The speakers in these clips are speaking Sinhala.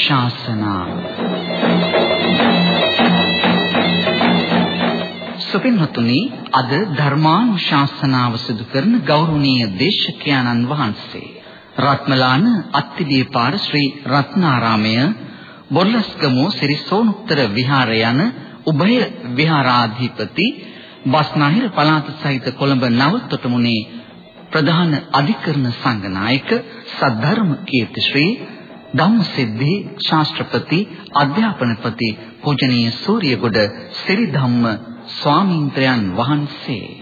ධර්මානුශාසනාව සුපින්වතුනි අද ධර්මානුශාසනාව සිදු කරන ගෞරවනීය දේශකයන්න් වහන්සේ රත්මලාන අත්තිදීපාර ශ්‍රී රත්නාරාමය බොල්ලස්ගමුව ශ්‍රී සෝනුත්තර විහාර යන උභය විහාරාධිපති බස්නාහිර පළාත සහිත කොළඹ නව තොටමුණේ ප්‍රධාන අධිකරණ සංඝනායක සද්ධර්ම කීර්ති ශ්‍රී ධම්මසිද්ධි ශාස්ත්‍රපති අධ්‍යාපනපති පූජනීය සූර්යගොඩ සිරි ධම්ම ස්වාමීන්ද්‍රයන් වහන්සේ.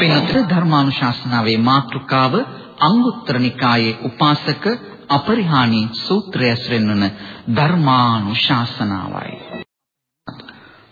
පින්තර ධර්මානුශාසනාවේ මාතෘකාව අංගුත්තර නිකායේ උපාසක අපරිහානී සූත්‍රය ඇසුරෙන් වන ධර්මානුශාසනාවයි.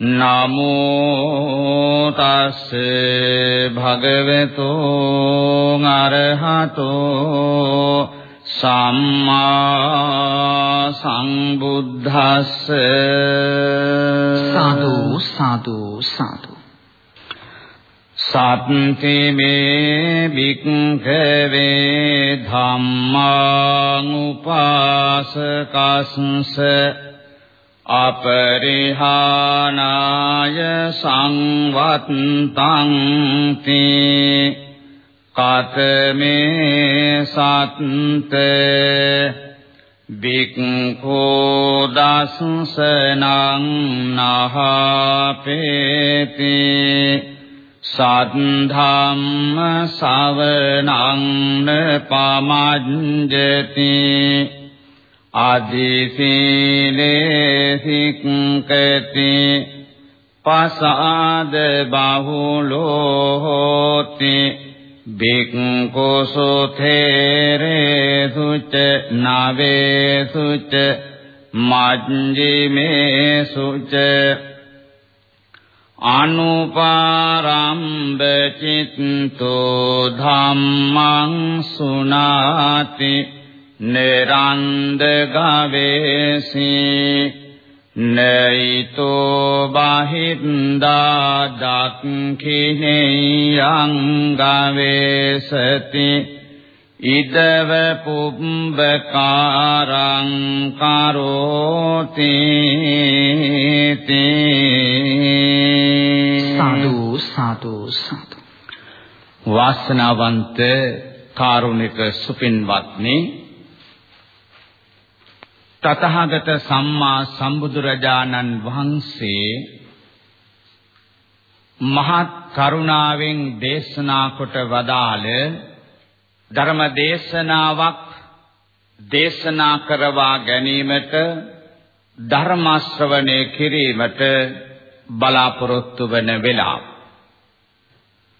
නමෝ තස් භගවතු අරහතෝ සම්මා සම්බුද්දස්ස සාදු සාදු සාදු. සත්ති මේ වික්ඛවේ ධම්මාං උපාසකස්ස අපරිහානාය සංවත්තං තේ කතමේ සත්ත වික්ඛෝ දසසනං නහපේති සද්ධම්ම සවනං පමජ්ජති ආදීසීලේ සික්කති පසාද බහුලෝ හෝති බික්ඛුසු තේරේසුච නවේසුච මජ්ජිමේසුච අනුපාරම්භ චිත්තෝ ධම්මං සුනාති නිරන්ද ගවේසී නයිතෝ බහින්දා දක්ඛිනේයං ගවේසති. ඉදව පුම්බකාරං කරෝති සාදු සාදු සාදු. වාසනාවන්ත කාරුණික සුපින්වත්නි තථාගත සම්මා සම්බුදුරජාණන් වහන්සේ මහත් කරුණාවෙන් දේශනා කොට වදාළ ධර්ම දේශනාවක් දේශනා කරවා ගැනීමට ධර්ම ශ්‍රවණය කිරීමට බලාපොරොත්තු වන වෙලාව.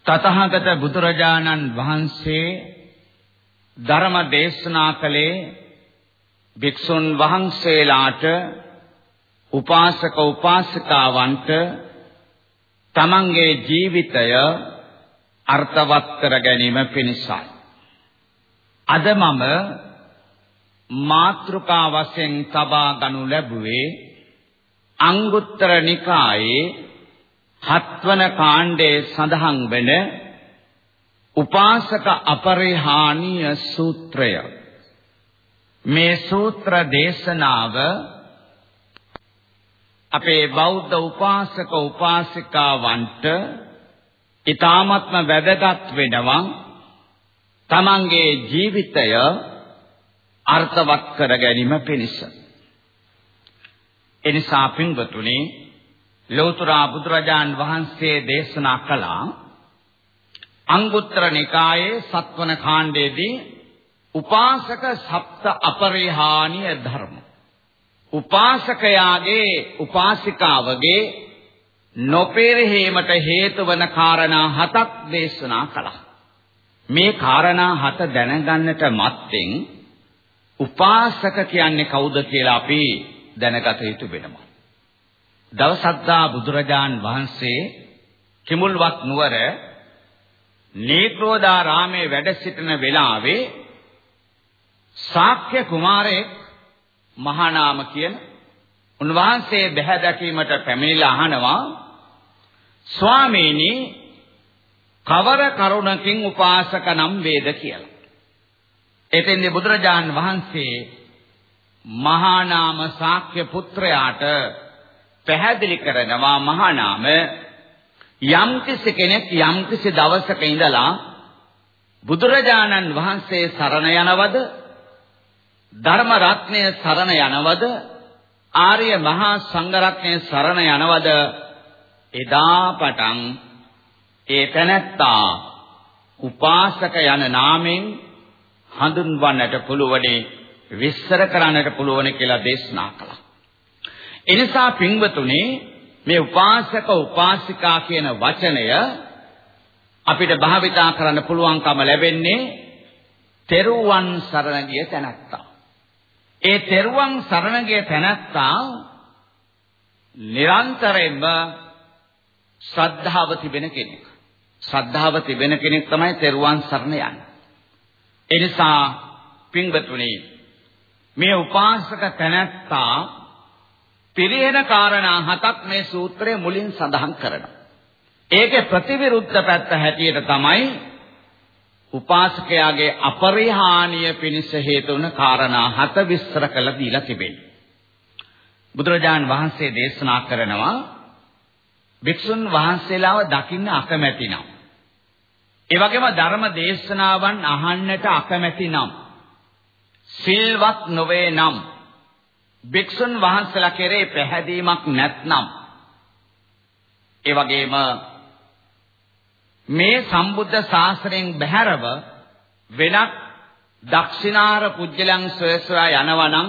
තථාගත බුදුරජාණන් වහන්සේ ධර්ම දේශනා කළේ භික්ෂුන් වහන්සේලාට උපාසක උපාසිකාවන්ට තමන්ගේ ජීවිතය අර්ථවත් කර ගැනීම පිණිසයි. අද මම මාත්‍රිකා වශයෙන් තබා ගනු ලැබුවේ අංගුත්තර නිකායේ හත්වන කාණ්ඩයේ සඳහන් වෙන උපාසක අපරිහානීය සූත්‍රය මේ සූත්‍ර දේශනාව අපේ බෞද්ධ උපාසක උපාසිකාවන්ට ඊ타ත්ම වැදගත් වෙනවා. තමන්ගේ ජීවිතය අර්ථවත් කර ගැනීම පිණිස. එනිසා පින්වතුනි ලෝතර බුදුරජාන් වහන්සේ දේශනා කළා අංගුත්තර නිකායේ සත්වන කාණ්ඩයේදී උපාසක සප්ත අපරිහානීය ධර්ම. උපාසකයාගේ උපාසිකාවගේ නොපෙරහීමට හේතු වන කාරණා හතක් දේශනා කළා. මේ කාරණා හත දැනගන්නට මත්තෙන් උපාසක කියන්නේ කවුද කියලා අපි දැනගත යුතු වෙනවා. දවසද්දා බුදුරජාන් වහන්සේ කිමුල්වත් නුවර නීත්‍රෝදාරාමේ වැඩ සිටින වෙලාවේ ශාක්‍ය කුමාරයෙක් මහා නාම කියන උන්වහන්සේ බැහැ දැකීමට පැමිණිලා අහනවා ස්වාමීනි කවර කරුණකින් උපාසක නම් වේද කියලා. එතෙන්දී බුදුරජාන් වහන්සේ මහා නාම ශාක්‍ය පුත්‍රයාට පැහැදිලි කරනවා මහා නාම යම්කිසි කෙනෙක් යම්කිසි දවසක ඉඳලා බුදුරජාණන් වහන්සේ සරණ යනවද ධර්ම රත්නය සරණ යනවද ආර්ය මහා සංඝ රත්නය සරණ යනවද එදා පටන් ඒ තැනැත්තා උපාසක යන නාමෙන් හඳුන්වන්නට පුළුවනි විස්තර කරන්නට පුළුවනි කියලා දේශනා කළා. එනිසා පින්වතුනි මේ උපාසක උපාසිකා කියන වචනය අපිට භාවිතා කරන්න පුළුවන්කම ලැබෙන්නේ තෙරුවන් සරණ ගිය තැනැත්තා. ඒ තෙරුවන් සරණ ගිය තැනැත්තා නිරන්තරයෙන්ම ශ්‍රද්ධාව තිබෙන කෙනෙක්. ශ්‍රද්ධාව තිබෙන කෙනෙක් තමයි තෙරුවන් සරණ යන්නේ. ඒ නිසා පින්වතුනි මේ උපාසක තැනැත්තා පිරිහෙන කාරණා හතක් මේ සූත්‍රයේ මුලින් සඳහන් කරනවා. ඒකේ ප්‍රතිවිරුද්ධ පැත්ත හැටියට තමයි උපාසකයාගේ අපරිහානීය පිණිස හේතු වන කාරණා හත විස්තර කළ දීලා තිබෙනවා. බුදුරජාන් වහන්සේ දේශනා කරනවා භික්ෂුන් වහන්සේලාව දකින්න අකමැති නම් ඒ වගේම ධර්ම දේශනාවන් අහන්නට අකමැති නම් සිල්වත් නොවේ නම් භික්ෂුන් වහන්සේලා කෙරේ පැහැදීමක් නැත්නම් ඒ වගේම මේ සම්බුද්ධ ශාසනයෙන් බැහැරව වෙනත් දක්ෂිනාර පුජ්‍යලං සොයසොයා යනවනම්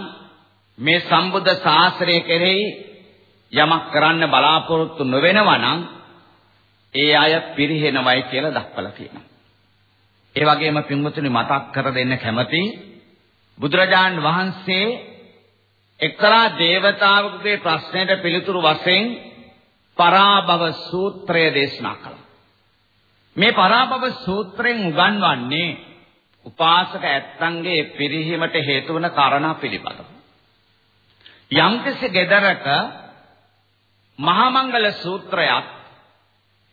මේ සම්බුද්ධ ශාසනය කෙරෙහි යමක් කරන්න බලාපොරොත්තු නොවෙනවා නම් ඒ අය පිරිහෙනවයි කියලා දක්වලා තියෙනවා. ඒ වගේම පින්වතුනි මතක් කර දෙන්න කැමති බුදුරජාන් වහන්සේ එක්තරා දේවතාවකගේ ප්‍රශ්නයට පිළිතුරු වශයෙන් පරාභව සූත්‍රය දේශනා කළා. මේ පරාභව සූත්‍රයෙන් උගන්වන්නේ උපාසක ඇත්තන්ගේ පිරිහීමට හේතු වන කාරණා පිළිබඳව. යම්කිසි gedaraka මහා මංගල සූත්‍රයක්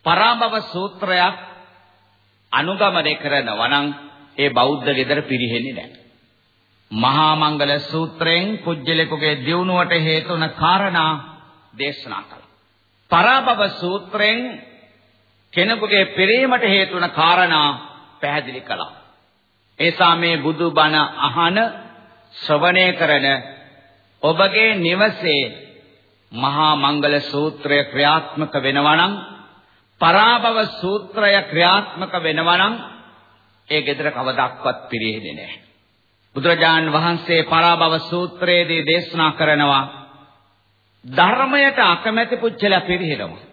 පරාභව සූත්‍රයක් අනුගමනය කරනවා නම් ඒ බෞද්ධ ගෙදර පිරිහෙන්නේ නැහැ. මහා මංගල සූත්‍රයෙන් කුජලෙකුගේ දියුණුවට හේතු වන කාරණා දේශනා කළා. පරාභව සූත්‍රයෙන් කෙනෙකුගේ පිරීමට හේතු වන කාරණා පැහැදිලි කළා. ඒසා මේ බුදුබණ අහන ශ්‍රවණය කරන ඔබගේ නිවසේ මහා මංගල සූත්‍රය ක්‍රියාත්මක වෙනවා නම් පරාභව සූත්‍රය ක්‍රියාත්මක වෙනවා නම් ඒ gedara කවදාවත් පිරෙන්නේ නැහැ. බුදුරජාන් වහන්සේ පරාභව සූත්‍රයේදී දේශනා කරනවා ධර්මයට අකමැති පුච්චලයා පිරිහෙනවා.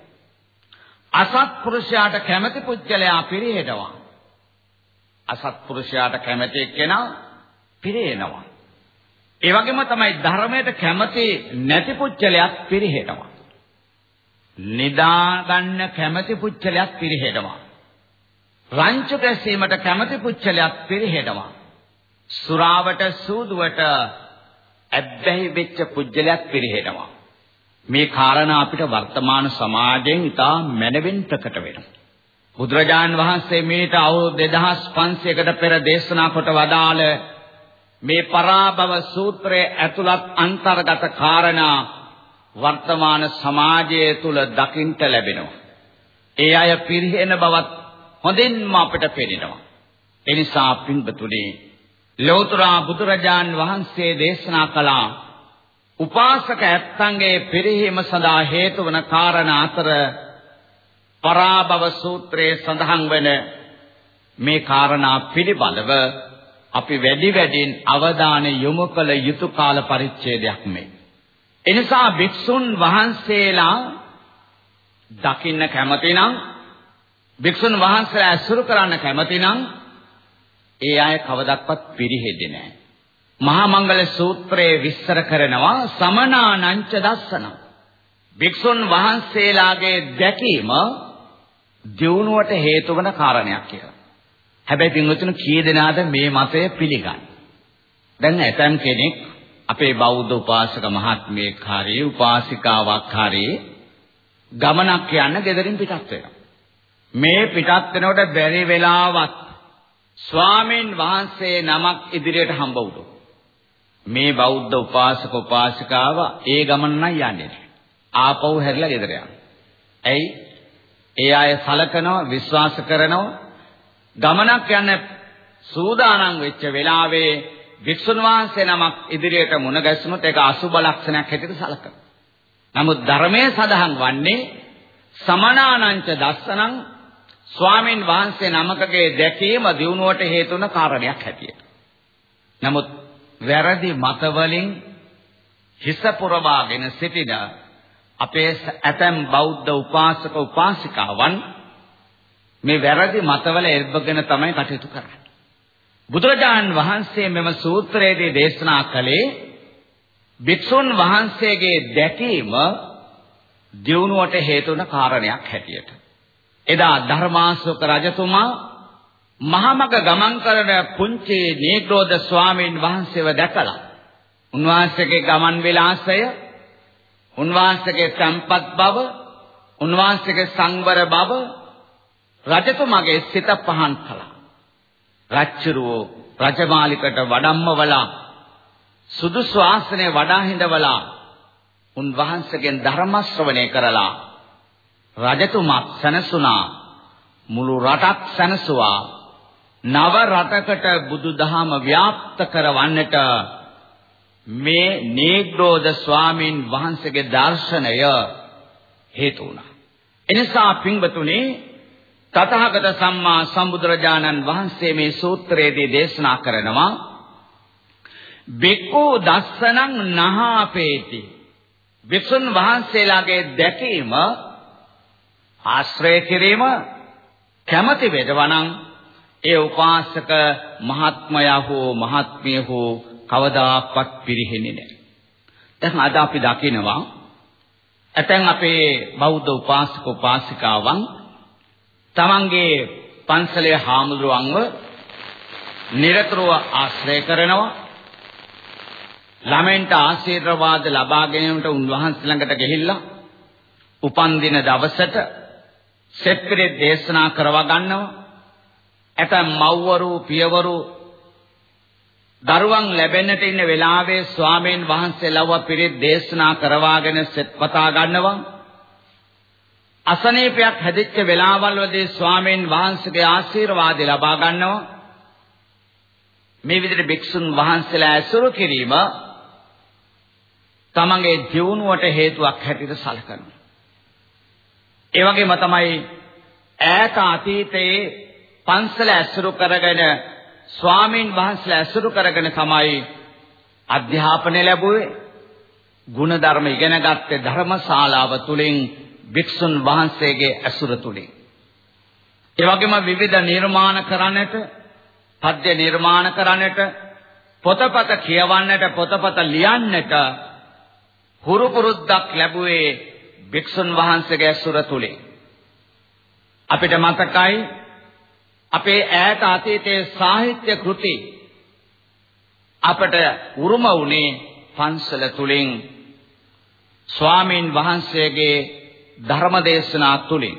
අසත්පුරුෂයාට කැමැති පුච්චලයා පිරිහෙනවා. අසත්පුරුෂයාට කැමැති කෙනා පිරිහෙනවා. ඒ වගේම තමයි ධර්මයට කැමති නැති පුච්චලයක් පිරිහෙනවා. නිදා ගන්න කැමති පුච්චලයක් පිරිහෙනවා. රංචු කැසීමට කැමති පුච්චලයක් පිරිහෙනවා. සුරාවට සූදුවට ඇබ්බැහි වෙච්ච පුජ්‍යලයක් පිරිහෙනවා. මේ කාරණා අපිට වර්තමාන සමාජයෙන් ඉතා මැනවින් ප්‍රකට වෙනවා. බුදුරජාන් වහන්සේ මේට අවුරුදු 2500කට පෙර දේශනා කොට වදාළ මේ පරාභව සූත්‍රයේ ඇතුළත් අන්තර්ගත කාරණා වර්තමාන සමාජය තුල දකින්ට ලැබෙනවා. ඒ අය පිරිහෙන බවත් හොඳින්ම අපිට පේනවා. එනිසා පින්බතුනේ ලෞතර බුදුරජාන් වහන්සේ දේශනා කළා උපාසක ඇත්තන්ගේ පිරිහීම සඳහා හේතු වන කාරණා අතර පරාභව සූත්‍රයේ සඳහන් වන මේ කාරණා පිළිබඳව අපි වැඩි වැඩියෙන් අවධානය යොමු කළ යුතු කාල පරිච්ඡේදයක් මේ. එනිසා භික්ෂුන් වහන්සේලා දකින්න කැමති නම් භික්ෂුන් වහන්සේලා ඇසුරු කරන්න කැමති නම් ඒ අය කවදක්වත් පිරිහෙන්නේ නැහැ. මහා මංගල සූත්‍රයේ විස්තර කරනවා සමනානංච දස්සන. භික්ෂුන් වහන්සේලාගේ දැකීම දියුණුවට හේතු වන කාරණයක් කියලා. හැබැයි පින්වතුනි කී දෙනාද මේ මතය පිළිගන්නේ? දැන් ඇතම් කෙනෙක් අපේ බෞද්ධ උපාසක මහත්මියෙක් හරි උපාසිකාවක් හරි ගමනක් යන්න ගෙදරින් පිටත් වෙනවා. මේ පිටත් වෙනකොට බැරි වෙලාවත් ස්වාමීන් වහන්සේ නමක් ඉදිරියට හම්බ වුණා. මේ බෞද්ධ උපාසක උපාසිකාව ඒ ගමන නම් යන්නේ නැහැ. ආපහු හැරිලා ගෙදර යනවා. ඇයි? ඒ අය සලකනවා විශ්වාස කරනවා ගමනක් යන සූදානම් වෙච්ච වෙලාවේ වික්ෂුන් වහන්සේ නමක් ඉදිරියට මුණ ගැසුනොත් ඒක අසුබ ලක්ෂණයක් හැටියට සලකනවා. නමුත් ධර්මයේ සඳහන් වන්නේ සමනානංච දස්සනං ස්වාමින් වහන්සේ නමකගේ දැකීම දිනුවට හේතු වන කාරණයක් හැටියට. නමුත් වැරදි මතවලින් හිස පුරවාගෙන සිටින අපේ ඇතැම් බෞද්ධ උපාසක උපාසිකාවන් මේ වැරදි මතවල එල්බගෙන තමයි කටයුතු කරන්නේ. බුදුරජාණන් වහන්සේ මෙම සූත්‍රයේදී දේශනා කළේ භික්ෂුන් වහන්සේගේ දැකීම දියුණුවට හේතු වන කාරණයක් හැටියට. එදා ධර්මාශෝක රජතුමා මහමග ගමන් කරන පුංචි නීග්‍රෝධ ස්වාමීන් වහන්සේව දැකලා උන්වහන්සේගේ ගමන් විලාසය උන්වහන්සේගේ සම්පත් බව උන්වහන්සේගේ සංවර බව රජතුමාගේ සිත පහන් කළා. රච්චුරුව රජමාලිකට වඩම්මවලා සුදුසු ආසනයේ වඩා හිඳවලා උන්වහන්සේගෙන් ධර්ම ශ්‍රවණය කරලා රජතුමා සනසුණා මුළු රටක් සනසුවා නව රටකට බුදුදහම ව්‍යාප්ත කරවන්නට මේ නීග්‍රෝධ ස්වාමින් වහන්සේගේ දර්ශනය හේතු වුණා. එනිසා පින්වතුනි තථාගත සම්මා සම්බුදුරජාණන් වහන්සේ මේ සූත්‍රයේදී දේශනා කරනවා බික්ඛු දස්සනං නහාපේති විසුන් වහන්සේලාගේ දැකීම ආශ්‍රය කිරීම කැමැති වේදවණං ඒ උපාසක මහත්මයා හෝ මහත්මිය හෝ කවදාකවත් පිරිහෙන්නේ නැහැ. දැන් අද අපි දකිනවා ඇතැම් අපේ බෞද්ධ උපාසක උපාසිකාවන් තමන්ගේ පන්සලේ හාමුදුරුවන්ව නිරතුරුව ආශ්‍රය කරනවා ළමෙන්ට ආශිර්වාද ලබා ගැනීමට උන්වහන්සේ ළඟට ගිහිල්ලා උපන්දින දවසට සෙත්පිරේ දේශනා කරවා ගන්නවා ඇතැම් මව්වරු පියවරු දරුවන් ලැබෙන්නට ඉන්න වෙලාවේ ස්වාමීන් වහන්සේලව පිරිත් දේශනා කරවාගෙන සෙත් පතා ගන්නවා අසනීපයක් හැදිච්ච වෙලාවල් වලදී ස්වාමීන් වහන්සේගේ ආශිර්වාද ලබා ගන්නවා. මේ විදිහට භික්ෂුන් වහන්සේලා ඇසුරු කිරීම තමන්ගේ ජීවුණුවට හේතුවක් හැටියට සැලකනවා. ඒ වගේම තමයි ඈත අතීතයේ පන්සල ඇසුරු කරගෙන ස්වාමීන් වහන්සේලා ඇසුරු කරගෙන තමයි අධ්‍යාපනය ලැබුවේ. ಗುಣධර්ම ඉගෙන ගත්තේ ධර්මශාලාව තුලින් භික්ෂුන් වහන්සේගේ ඇසුර තුලින් ඒ වගේම විවිධ නිර්මාණ කරන්නට පද්‍ය නිර්මාණ කරන්නට පොතපත කියවන්නට පොතපත ලියන්නට හුරු පුරුද්දක් ලැබුවේ භික්ෂුන් වහන්සේගේ ඇසුර තුලින් අපිට මතකයි අපේ ඈත අතීතයේ සාහිත්‍ය කෘති අපට උරුම වුණේ පන්සල තුලින් ස්වාමින් වහන්සේගේ ධර්මදේශනා තුලින්.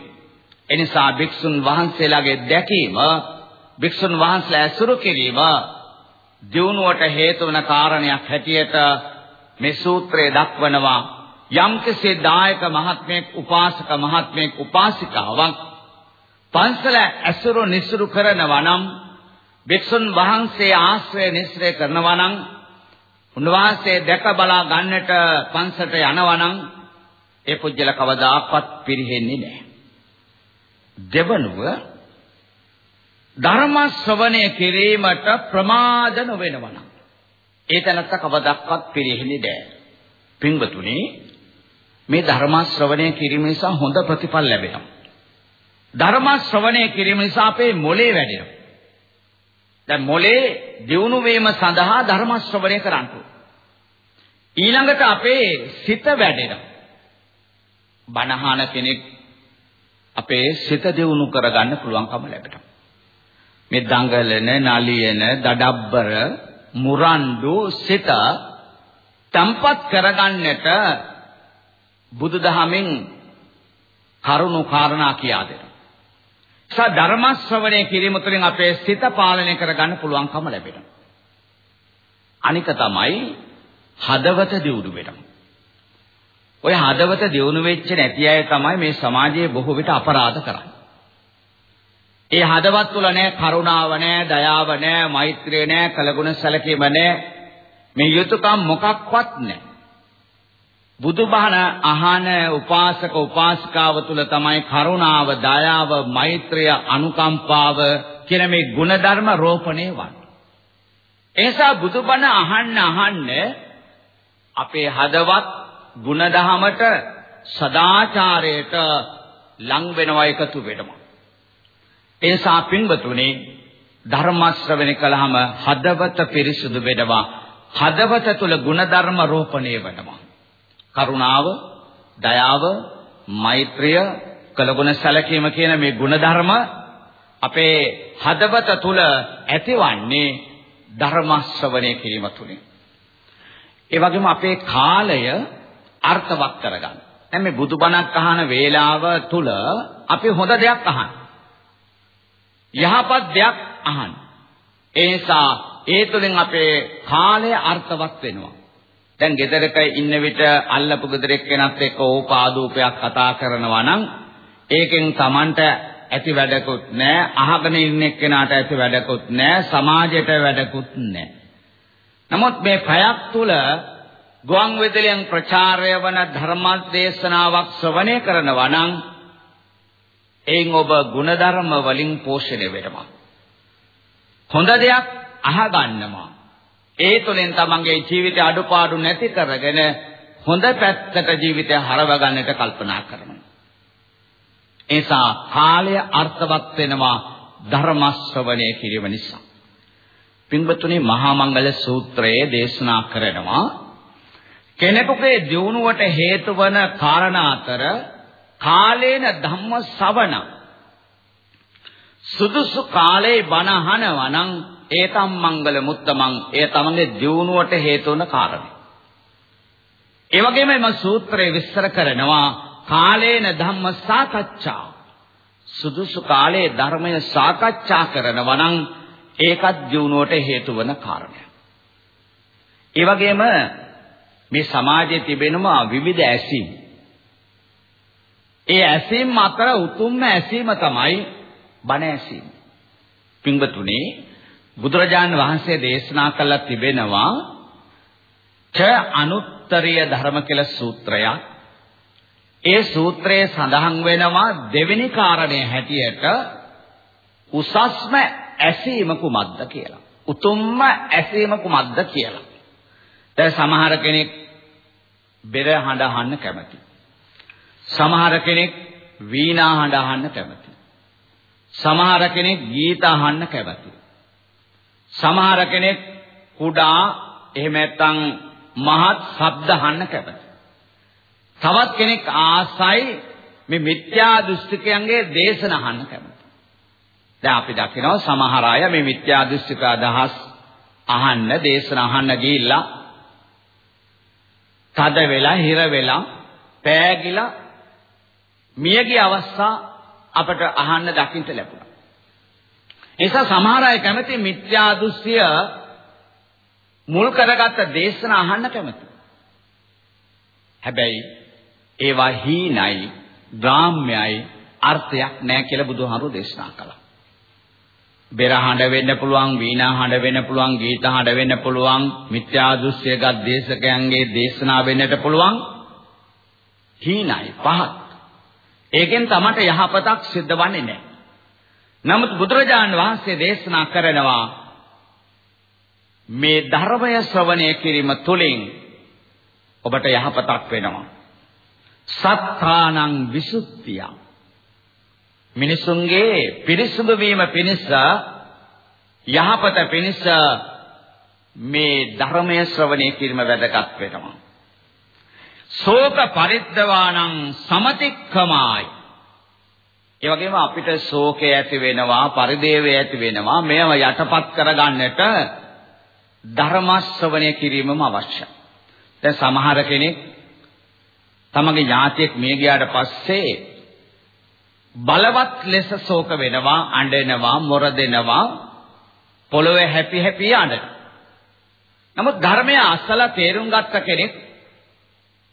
එනිසා භික්ෂුන් වහන්සේලාගේ දැකීම භික්ෂුන් වහන්සේලා ඇසුරු කිරීම දියුණුවට හේතු වන කාරණයක් හැටියට මේ සූත්‍රය දක්වනවා. යම්කිසි දායක මහත්මයෙක් උපාසක මහත්මයෙක් උපාසිකාවක් පන්සල ඇසුරු නිසුරු කරනවා නම් භික්ෂුන් වහන්සේ ආශ්‍රය නිස්සය කරනවා නම් උන්වහන්සේ දැක බලා ගන්නට පන්සලට යනවා නම් ඒ පුජ්‍යල කවදාකවත් පිරෙන්නේ නැහැ. දෙවනුව ධර්ම ශ්‍රවණය කිරීමට ප්‍රමාද නොවෙනවනම් ඒ තැනත්ත කවදාකවත් පිරෙන්නේ නැහැ. පින්වතුනි මේ ධර්ම ශ්‍රවණය කිරීම නිසා හොඳ ප්‍රතිඵල ලැබෙනවා. ධර්ම ශ්‍රවණය කිරීම නිසා අපේ මොලේ වැඩෙනවා. දැන් මොලේ දියුණු වීම සඳහා ධර්ම ශ්‍රවණය කරන්න ඊළඟට අපේ සිත වැඩෙනවා. බණහන කෙනෙක් අපේ සිත දියුණු කරගන්න පුළුවන්කම ලැබෙනවා. මේ දඟලන, නලියන, දඩබ්බර, මුරණ්ඩු සිත තම්පත් කරගන්නට බුදුදහමෙන් කරුණු කාරණා කියා දෙනවා. සා ධර්ම ශ්‍රවණය කිරීම තුළින් අපේ සිත පාලනය කරගන්න පුළුවන්කම ලැබෙනවා. අනික තමයි හදවත දියුණු වෙනවා. ඔය හදවත දියුණු වෙච්ච නැති අය තමයි මේ සමාජයේ බොහෝ විට අපරාධ කරන්නේ. ඒ හදවත් තුල නැහැ කරුණාව නැහැ, දයාව නැහැ, මෛත්‍රිය නැහැ, කලගුණ සැලකීම නැහැ. මේ යුතුයකම් මොකක්වත් නැහැ. බුදුබණ අහන උපාසක උපාසිකාව තුල තමයි කරුණාව, දයාව, මෛත්‍රිය, අනුකම්පාව කියන මේ ගුණධර්ම රෝපණය වන්නේ. එනිසා බුදුබණ අහන්න අහන්න අපේ හදවත් ගුණධහමට සදාචාරයට ලං වෙනවා එකතු වෙනවා. එනිසා පින්වතුනි ධර්ම ශ්‍රවණය කළාම හදවත පිරිසුදු වෙනවා. හදවත තුල ගුණධර්ම රෝපණය වෙනවා. කරුණාව, දයාව, මෛත්‍රිය, කලගුණ සැලකීම කියන මේ ගුණධර්ම අපේ හදවත තුල ඇතිවන්නේ ධර්ම ශ්‍රවණය කිරීම තුලින්. ඒ වගේම අපේ කාලය අර්ථවත් කරගන්න. දැන් මේ බුදුබණක් අහන වේලාව තුල අපි හොඳ දෙයක් අහන්න. යහපත් දෙයක් අහන්න. ඒ නිසා ඒ තුලින් අපේ කාලය අර්ථවත් වෙනවා. දැන් ගෙදරක ඉන්න විට අල්ලපු ගෙදරෙක් කෙනත් එක්ක ඕපාදූපයක් කතා කරනවා නම් ඒකෙන් Tamanට ඇති වැඩකුත් නැහැ අහගෙන ඉන්න එක්කෙනාට ඇති වැඩකුත් නැහැ සමාජයට වැඩකුත් නැහැ නමුත් මේ පැයක් තුල ගුවන් විදුලියෙන් ප්‍රචාරය වන ධර්ම දේශනාවක් ශ්‍රවණය කරනවා නම් එයින් ඔබ ಗುಣධර්ම වලින් පෝෂණය වෙනවා. හොඳ දෙයක් අහගන්නවා. ඒ තුළින් තමන්ගේ ජීවිතය අඩුපාඩු නැති කරගෙන හොඳ පැත්තට ජීවිතය හරව ගන්නට කල්පනා කරනවා. ඒසා කාලය අර්ථවත් වෙනවා ධර්ම ශ්‍රවණය කිරීම නිසා. පින්වත්නි මහා මංගල සූත්‍රයේ දේශනා කරනවා කෙනෙකුගේ දියුණුවට හේතු වන කාරණා අතර කාලේන ධම්ම ශ්‍රවණ සුදුසු කාලේ බණ අහනවා නම් ඒතම් මංගල මුත්තමන් ඒ තමන්ගේ දියුණුවට හේතු වන කාරණේ. ඒ වගේම මේ සූත්‍රය විස්තර කරනවා කාලේන ධම්ම සාකච්ඡා සුදුසු කාලේ ධර්මය සාකච්ඡා කරනවා නම් ඒකත් දියුණුවට හේතු වන කාරණයක්. ඒ වගේම මේ සමාජයේ තිබෙනවා විවිධ ඇසීම්. ඒ ඇසීම් අතර උතුම්ම ඇසීම තමයි බණ ඇසීම. පින්වතුනි බුදුරජාන් වහන්සේ දේශනා කළා තිබෙනවා ච අනුත්තරීය ධර්ම කියලා සූත්‍රයක්. ඒ සූත්‍රයේ සඳහන් වෙනවා දෙවෙනි කාරණය හැටියට උසස්ම ඇසීම කුමක්ද කියලා. උතුම්ම ඇසීම කුමක්ද කියලා. දැන් සමහර කෙනෙක් බෙර හඬ අහන්න කැමති. සමහර කෙනෙක් වීණා හඬ අහන්න කැමති. සමහර කෙනෙක් ගීත අහන්න කැමති. සමහර කෙනෙක් කුඩා එහෙම නැත්නම් මහත් ශබ්ද අහන්න කැමති. තවත් කෙනෙක් ආසයි මේ මිත්‍යා දෘෂ්ටිකයන්ගේ දේශන අහන්න කැමති. දැන් අපි දකිනවා සමහර අය මේ මිත්‍යා දෘෂ්ටික අදහස් අහන්න දේශන අහන්න ගිහිල්ලා තද වෙලා හිර වෙලා පෑගිලා මියගිය අවස්ථා අපට අහන්න දකින්න ලැබුණා. නිසා සමහර අය කැමති මිත්‍යා දෘෂ්ටිය මුල් කරගත්ත දේශන අහන්න කැමති. හැබැයි ඒවා හීනයි, ග්‍රාම්‍යයි, අර්ථයක් නැහැ කියලා බුදුහාමුදුරු දේශනා කළා. බෙර හඬ වෙන්න පුළුවන්, වීණා හඬ වෙන්න පුළුවන්, ගීත හඬ වෙන්න පුළුවන්, මිත්‍යා දෘශ්‍යගත දේශකයන්ගේ දේශනා වෙන්නට පුළුවන්. හීනයි පහත්. ඒකෙන් තමට යහපතක් සිද්ධ වෙන්නේ නැහැ. නමුත් බුදුරජාන් වහන්සේ දේශනා කරනවා මේ ධර්මය ශ්‍රවණය කිරීම තුළින් ඔබට යහපතක් වෙනවා. සත්තානං විසුද්ධිය මිනිසුන්ගේ පිරිසුදු වීම පිණිස යහපත පිණිස මේ ධර්මය ශ්‍රවණය කිරීම වැදගත් වෙනවා. ශෝක පරිද්දවාණං සමතික්කමයි. ඒ වගේම අපිට ශෝකය ඇති වෙනවා, පරිදේවය ඇති වෙනවා. මේව යටපත් කරගන්නට ධර්ම ශ්‍රවණය කිරීමම අවශ්‍යයි. දැන් සමහර කෙනෙක් තමගේ ඥාතියෙක් මිය ගියාට පස්සේ බලවත් ලෙස ශෝක වෙනවා, අඬනවා, මොරදෙනවා, පොළොවේ හැපි හැපි අඬනවා. නමුත් ධර්මය අසලා තේරුම් ගත්ත කෙනෙක්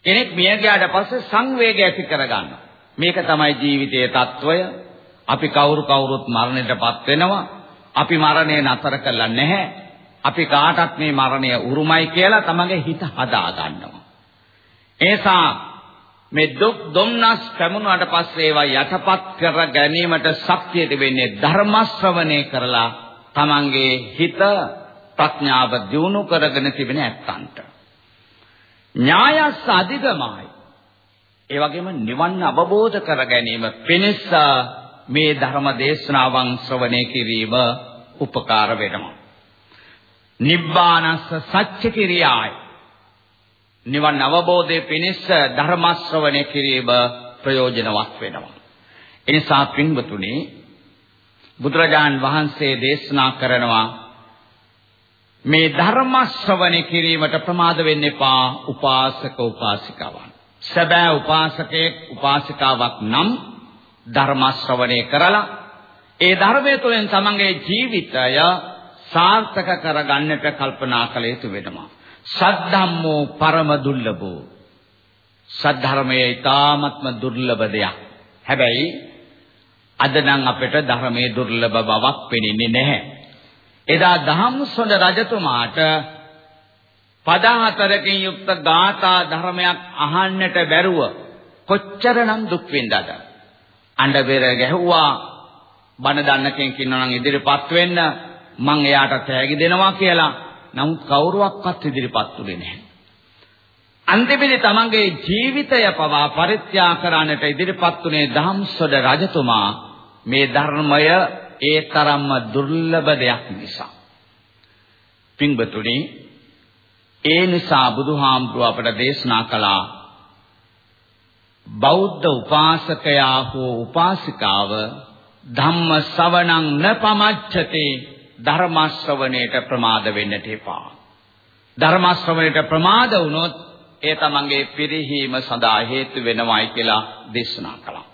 කෙනෙක් මිය ගියාට පස්සේ සංවේගය ඇති කරගන්නවා. මේක තමයි ජීවිතයේ తত্ত্বය. අපි කවුරු කවුරුත් මරණයටපත් වෙනවා. අපි මරණය නතර කළා නැහැ. අපි කාටත් මේ මරණය උරුමයි කියලා තමගේ හිත හදා ගන්නවා. ඒසා මේ දුක් දුම්නස් පැමුණාට පස්සේ ඒවා යටපත් කර ගැනීමට ශක්තිය දෙන්නේ ධර්ම ශ්‍රවණය කරලා තමන්ගේ හිත ප්‍රඥාව දියුණු කරගෙන තිබෙන ඇත්තන්ට. ඥායස්ස අධිගමයි ඒ වගේම නිවන් අවබෝධ කර ගැනීම පිණිස මේ ධර්ම දේශනාවන් ශ්‍රවණය කිරීම උපකාර වෙනවා. නිබ්බානස්ස සත්‍ය කිරියායි. නිවන් අවබෝධයේ පිණිස ධර්ම ශ්‍රවණය කිරීම ප්‍රයෝජනවත් වෙනවා. එනිසා පින්වතුනි බුදුරජාන් වහන්සේ දේශනා කරනවා මේ ධර්ම ශ්‍රවණය කිරීමට ප්‍රමාද වෙන්න එපා උපාසක උපාසිකාවන්. සැබෑ උපාසකයෙක් උපාසිකාවක් නම් ධර්ම ශ්‍රවණය කරලා ඒ ධර්මයේ තුලින් තමන්ගේ ජීවිතය සාර්ථක කරගන්නට කල්පනා කළ යුතු වෙනවා. සද්ධම්මෝ පරම දුර්ලභෝ. සද්ධර්මයේ ඊ타ත්ම දුර්ලභ දෙයක්. හැබැයි අද නම් අපිට ධර්මයේ දුර්ලභ බවක් පෙනෙන්නේ නැහැ. එදා ධම්සොඬ රජතුමාට පද හතරකින් යුක්ත ගාථා ධර්මයක් අහන්නට බැරුව කොච්චරනම් දුක් විඳාද? අඬ බෙර ගැහුවා බණ දන්න කෙනෙක් ඉන්නවා නම් ඉදිරිපත් වෙන්න මං එයාට තෑගි දෙනවා කියලා. නමුත් කවුරුවක්වත් ඉදිරිපත් උනේ නැහැ. අන්තිමේදී තමන්ගේ ජීවිතය පවා පරිත්‍යාග කරන්නට ඉදිරිපත් උනේ ධම්සොඩ රජතුමා මේ ධර්මය ඒ තරම්ම දුර්ලභ දෙයක් නිසා. පින්බතුනි ඒ නිසා බුදුහාමුදුරුව අපට දේශනා කළා බෞද්ධ උපාසකයා හෝ උපාසිකාව ධම්ම ශ්‍රවණං නපමච්ඡතේ ධර්ම ශ්‍රවණයට ප්‍රමාද වෙන්නට එපා. ධර්ම ශ්‍රවණයට ප්‍රමාද වුණොත් ඒ තමන්ගේ පිරිහීම සඳහා හේතු වෙනවයි කියලා දේශනා කළා.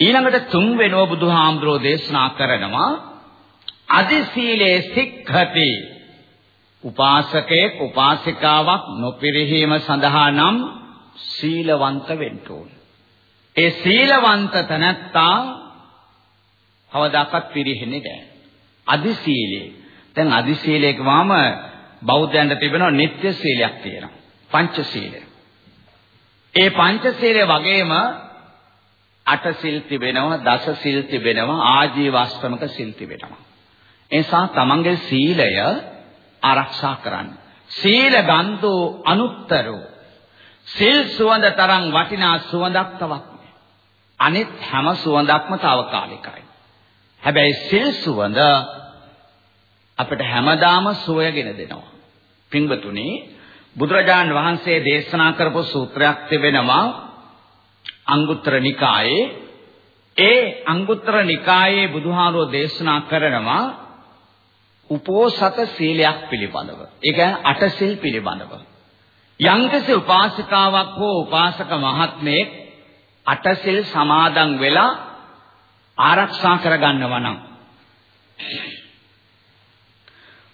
ඊළඟට තුන් වෙනව බුදුහාමුදුරෝ දේශනා කරනවා අදි සීලේ සික්ඛති උපාසකයෙක් උපාසිකාවක් නොපිරිහීම සඳහා නම් සීලවන්ත වෙන්න ඕන. ඒ සීලවන්ත තනත්තා කවදාකවත් පිරිහෙන්නේ නැහැ. අදි සීලය. දැන් අදි සීලය කියවම බෞද්ධයන්ට තිබෙනවා නිත්‍ය සීලයක් තියෙනවා. පංච සීලය. ඒ පංච සීලය වගේම අට සිල් තිබෙනවා, දස සිල් තිබෙනවා, ආජීව අෂ්ටමක සිල් තිබෙනවා. ඒ නිසා තමන්ගේ සීලය ආරක්ෂා කරන්න. සීල ගන්ධෝ අනුත්තරෝ. සිල් සුවඳ තරම් වටිනා සුවඳක් තවත් අනිත් හැම සුවඳක්ම తాවකාලිකයි. හැබැයි සිල් සුවඳ අපිට හැමදාම සුවයගෙන දෙනවා. පින්වතුනි බුදුරජාන් වහන්සේ දේශනා කරපු සූත්‍රයක් තිබෙනවා අංගුත්තර නිකායේ ඒ අංගුත්තර නිකායේ බුදුහාරෝ දේශනා කරනවා උපෝසත සීලයක් පිළිබඳව. ඒ කියන්නේ අටසිල් පිළිබඳව. යම්කිසි උපාසිකාවක් හෝ උපාසක මහත්මයෙක් අටසිල් සමාදන් වෙලා ආරක්ෂා කරගන්නවා නම්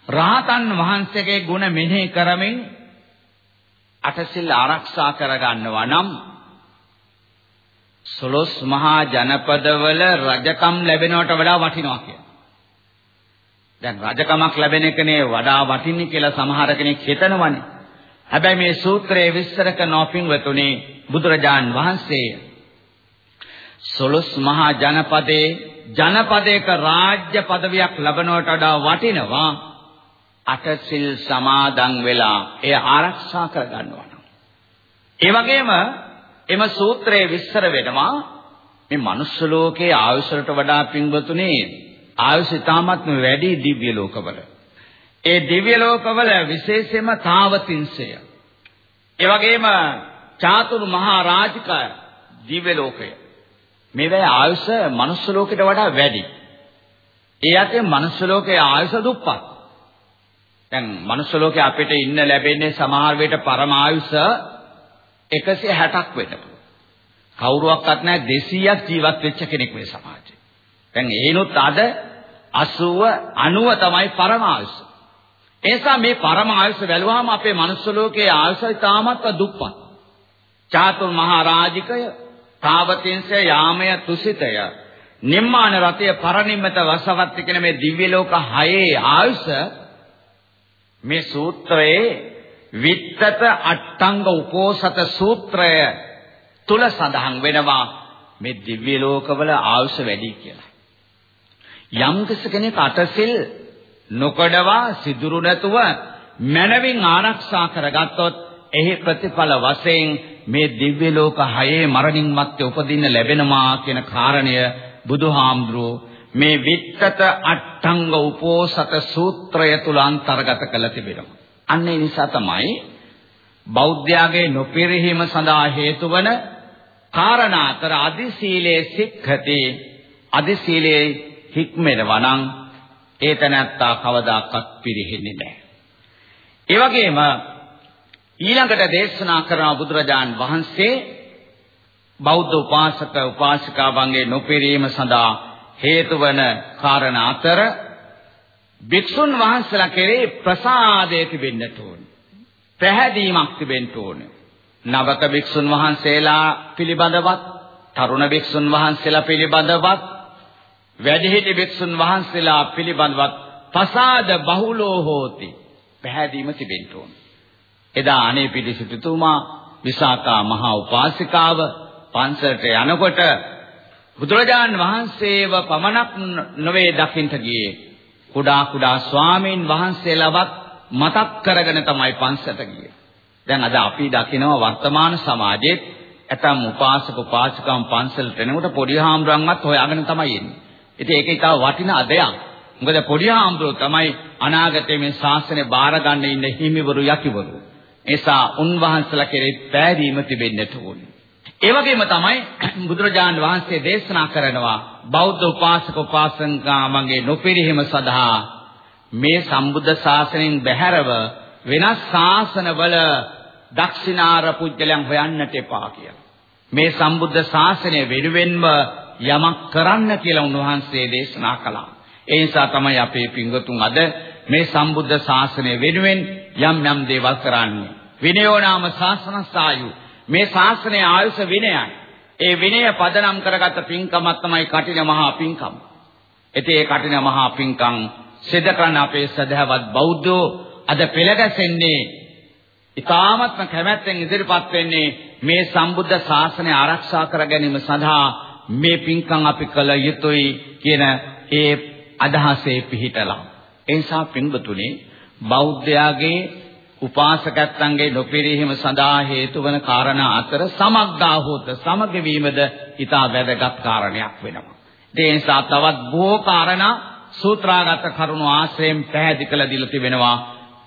රාතන් වහන්සේගේ ගුණ මෙනෙහි කරමින් අටසිල් ආරක්ෂා කරගන්නවා නම් සොළොස් මහා ජනපදවල රජකම් ලැබෙනවට වඩා වටිනවා කියලා. දැන් රජකමක් ලැබෙන එකනේ වඩා වටින්නේ කියලා සමහර කෙනෙක් හිතනවනේ. හැබැයි මේ සූත්‍රයේ විස්තර කරන පින්වතුනි බුදුරජාන් වහන්සේ සොළොස් මහා ජනපදේ ජනපදයක රාජ්‍ය පදවියක් ලබනවට වඩා වටිනවා අටසිල් සමාදන් වෙලා එය ආරක්ෂා කර ගන්නවා. ඒ වගේම එම සූත්‍රයේ විස්තර වෙනවා මේ මනුස්ස ලෝකයේ ආයුෂයට වඩා පින්වතුනි ආයුෂ ඊටාත්ම වැඩි දිව්‍ය ලෝකවල. ඒ දිව්‍ය ලෝකවල විශේෂයෙන්ම තාවතින්සය. ඒ වගේම චාතුරු මහා රාජික දිව්‍ය ලෝකය. මේවා ආයුෂ මනුස්ස ලෝකයට වඩා වැඩි. ඒ අතේ මනුස්ස ලෝකයේ ආයුෂ දුප්පත්. දැන් මනුස්ස ලෝකේ අපිට ඉන්න ලැබෙන්නේ සමහර වෙලට පරම ආයුෂ 160ක් වෙන්න පුළුවන්. කවුරුවක්වත් නැහැ 200ක් ජීවත් වෙච්ච කෙනෙක් මේ සමාජයේ. දැන් ඒනොත් අද 80 90 තමයි පරම ආයුෂ. ඒ නිසා මේ පරම ආයුෂ බැලුවාම අපේ මනුස්ස ලෝකයේ ආයුෂ ඉතාමත් දුප්පත්. චාතුර් මහා රාජිකය, තාවතින්සය, යාමය, තුසිතය, නිම්මාන රතය, පරිනිම්මත වසවත්ති කියන මේ දිව්‍ය ලෝක හයේ ආයුෂ මේ සූත්‍රයේ විත්තත අට්ටංග උපෝසත සූත්‍රය තුල සඳහන් වෙනවා මේ දිව්‍ය ලෝකවල ආයුෂ වැඩි කියලා. යම් කෙනෙක් අටසිල් නොකඩවා සිදුරු නැතුව මනවින් ආරක්ෂා කරගත්තොත් එහි ප්‍රතිඵල වශයෙන් මේ දිව්‍ය ලෝක හයේ මරණින් මත්තේ උපදින්න ලැබෙනවා කියන කාරණය බුදුහාමුදුරුවෝ මේ විත්තත අට්ඨංග උපෝසත සූත්‍රය තුල අන්තර්ගත කළ තිබෙනවා. අන්න ඒ නිසා තමයි බෞද්ධයාගේ නොපිරිහීම සඳහා හේතු වන කාරණා අතර අදි සීලේ සික්ඛති අදි සීලේ හික්මෙනවා නම් ඒ තැනත්තා කවදාකවත් පිරිහෙන්නේ නැහැ. ඒ වගේම ඊළඟට දේශනා කරන බුදුරජාන් වහන්සේ බෞද්ධ උපාසක උපාසිකාවන්ගේ නොපිරීම සඳහා හේතු වන කාරණා අතර භික්ෂුන් වහන්සේලා කෙරේ ප්‍රසාදය තිබෙන්නට ඕන. පැහැදීමක් තිබෙන්න ඕන. නවක භික්ෂුන් වහන්සේලා පිළිබඳවත් තරුණ භික්ෂුන් වහන්සේලා පිළිබඳවත් වැඩිහිටි භික්ෂුන් වහන්සේලා පිළිබඳවත් ප්‍රසාද බහුලෝ හෝති. පැහැදීම තිබෙන්න ඕන. එදා අනේ පිළිසිතුමා විසාකා මහා උපාසිකාව පන්සලට යනකොට බුදුරජාන් වහන්සේව පමණක් නොවේ දකින්ට ගියේ කුඩා කුඩා ස්වාමීන් වහන්සේලාවත් මතක් කරගෙන තමයි පන්සලට ගියේ. දැන් අද අපි දකිනවා වර්තමාන සමාජයේ ඇතම් උපාසක උපාසිකම් පන්සලට එනකොට පොඩි හාමුදුරන්වත් හොයාගෙන තමයි එන්නේ. ඉතින් ඒක ඊට වටිනා දෙයක්. මොකද පොඩි හාමුදුරුවෝ තමයි අනාගතයේ මේ ශාසනය බාර ගන්න ඉන්න හිමිවරු යකිවරු. එසා උන්වහන්සේලා කෙරෙහි පෑදීම තිබෙන්නට ඕනේ. ඒ වගේම තමයි බුදුරජාණන් වහන්සේ දේශනා කරනවා බෞද්ධ උපාසක උපාසකාමගේ නොපිරිහිම සඳහා මේ සම්බුද්ධ ශාසනයෙන් බැහැරව වෙනස් ශාසනවල දක්ෂිනාර පුජ්‍යලයන් හොයන්නට එපා කියලා. මේ සම්බුද්ධ ශාසනය වෙනුවෙන්ම යමක් කරන්න කියලා උන්වහන්සේ දේශනා කළා. ඒ නිසා තමයි අපේ පින්වතුන් අද මේ සම්බුද්ධ ශාසනය වෙනුවෙන් යම් යම් දේවල් කරන්නේ. විනයෝ නාම ශාසනසායු මේ ශාස්ත්‍රයේ ආයුෂ විනයයි. ඒ විනය පදනම් කරගත්ත පින්කමක් තමයි කටින මහා පින්කම. ඉතින් ඒ කටින මහා පින්කම් සිද්ධ කරන අපේ සදහවත් බෞද්ධෝ අද පෙළගැසෙන්නේ ඊ타මත්ම කැමැත්තෙන් ඉදිරිපත් වෙන්නේ මේ සම්බුද්ධ ශාසනය ආරක්ෂා කර ගැනීම සඳහා මේ පින්කම් අපි කළ යුතුයි කියන ඒ අදහසේ පිහිටලා. ඒ නිසා පින්වතුනි බෞද්ධයාගේ උපාසකයන්ගේ නොපිරීම සඳහා හේතු වන කාරණා අතර සමග්ගා හොත සමග වීමද ඊටා වැදගත් කාරණයක් වෙනවා. ඒ නිසා තවත් බොහෝ කාරණා සූත්‍රාගත කරුණු ආශ්‍රයෙන් පැහැදිලි කළ දීලා තිබෙනවා.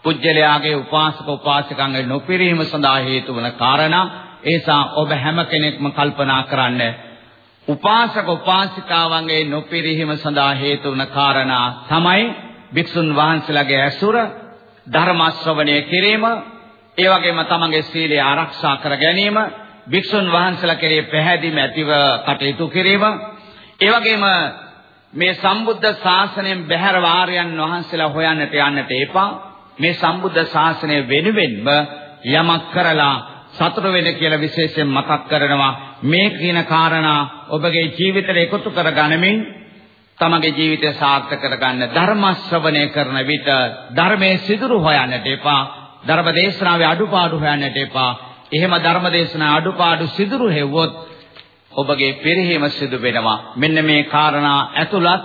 පුජ්‍යලයාගේ උපාසක උපාසිකයන්ගේ නොපිරීම සඳහා හේතු වන කාරණා ඒසා ඔබ හැම කෙනෙක්ම කල්පනා කරන්න උපාසක උපාසිකාවන්ගේ නොපිරීම සඳහා හේතු වන කාරණා තමයි භික්ෂුන් වහන්සේලාගේ ඇසුර ධර්ම ශ්‍රවණය කිරීම, ඒ වගේම තමන්ගේ සීලය ආරක්ෂා කර ගැනීම, භික්ෂුන් වහන්සේලා කෙරේ පැහැදිලිව ඇතිව කටයුතු කිරීම, ඒ වගේම මේ සම්බුද්ධ ශාසනයෙන් බැහැර වාරයන් වහන්සේලා හොයන්නට යන්නට එපා. මේ සම්බුද්ධ ශාසනය වෙනුවෙන්ම යමක් කරලා සතුට වෙන කියලා විශේෂයෙන් මතක් කරනවා. මේ කියන කාරණා ඔබගේ ජීවිතයට එකතු කර ගනිමින් තමගේ ජීවිතය සාර්ථක කරගන්න ධර්ම ශ්‍රවණය කරන විට ධර්මයේ සිදුරු හොයන්නට එපා. ධර්ම දේශනාවේ අඩුපාඩු හොයන්නට එපා. එහෙම ධර්ම දේශනා අඩුපාඩු සිදුරු හෙව්වොත් ඔබගේ පෙරහීම සිදු වෙනවා. මෙන්න මේ කාරණා ඇතුළත්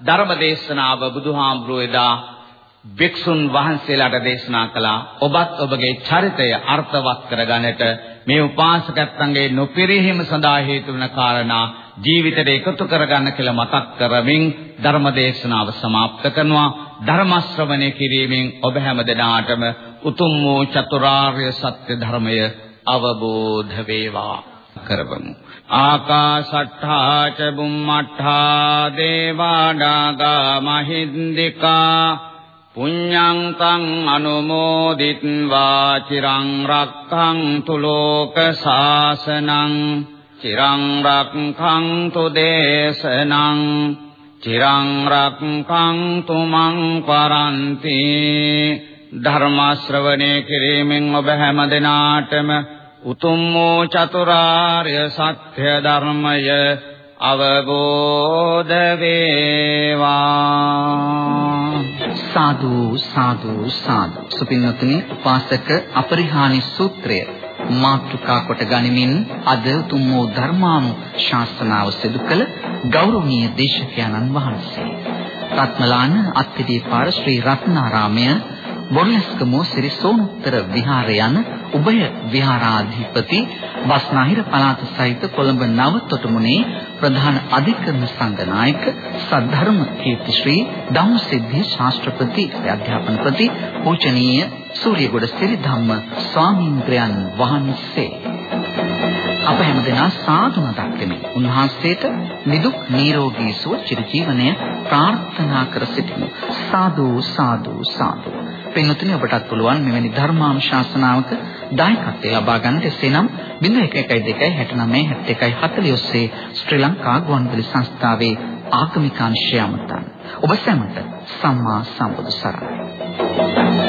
ධර්ම දේශනාව බුදුහාමුදුරුවෝ එදා භික්ෂුන් වහන්සේලාට දේශනා කළා. ඔබත් ඔබගේ චරිතය අර්ථවත් කරගන්නට මේ උපාසකත්වන්ගේ නොපිරිහීම සඳහා හේතු වන කාරණා ජීවිතයට එකතු කරගන්න කියලා මතක් කරමින් ධර්ම දේශනාව સમાપ્ત කරනවා. ධර්ම ශ්‍රවණය කිරීමෙන් ඔබ හැම දිනාටම උතුම් වූ චතුරාර්ය සත්‍ය ධර්මය අවබෝධ වේවා. කරවමු. ආකාශට්ඨා ච බුම්මට්ඨා දේවා නාග මහින්దికා පුඤ්ඤං තං අනුමෝදිත්වා චිරං රක්ඛන්තු ලෝක සාසනං චිරං රක්ඛන්තු දේශනං චිරං රක්ඛන්තු මං පරන්ති ධර්ම ශ්‍රවණේ කිරීමෙන් ඔබ හැම දිනාටම උතුම් වූ චතුරාර්ය සත්‍ය ධර්මය අවබෝධ වේවා. සාදු සාදු සාදු. සුපින්නතුනි උපාසක අපරිහානි සූත්‍රය මාතෘකා කොට ගනිමින් අද උතුම් වූ ධර්මානු ශාස්ත්‍රනාව සිදු කළ ගෞරවනීය දේශකයන්න් වහන්සේ. රත්මලාන අත්තිදීපාර ශ්‍රී රත්නාරාමය බොරලස්කමෝ සිරි සෝනුත්තර විහාරය යන උභය විහාරාධිපති බස්නාහිර පළාත සහිත කොළඹ නව තොටුමුණේ ප්‍රධාන අධිකරණ සංඝනායක සද්ධර්ම කීර්තිශ්‍රී ධම්මසිද්ධි ශාස්ත්‍රපති අධ්‍යාපනපති පූජනීය සූර්යගොඩ සිරි ධම්ම ස්වාමීන්ද්‍රයන් වහන්සේ අප හැමදෙනා සාදු නතක් දෙමි. උන්වහන්සේට නිදුක් නිරෝගී සුව චිරජීවනය ප්‍රාර්ථනා කර සිටිමු. සාදු සාදු සාදු. පින්වතුනි ඔබටත් පුළුවන් මෙවැනි ධර්මානුශාසනාවක දායකත්වය ලබා ගන්නට එසේනම් 0112 69 71 40 ඔස්සේ ශ්‍රී ලංකා ගුවන්විදුලි සංස්ථාවේ ආගමික අංශය අමතන්. ඔබ සැමට සම්මා සම්බුදු සරණයි.